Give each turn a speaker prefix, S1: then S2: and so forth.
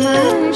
S1: mamá.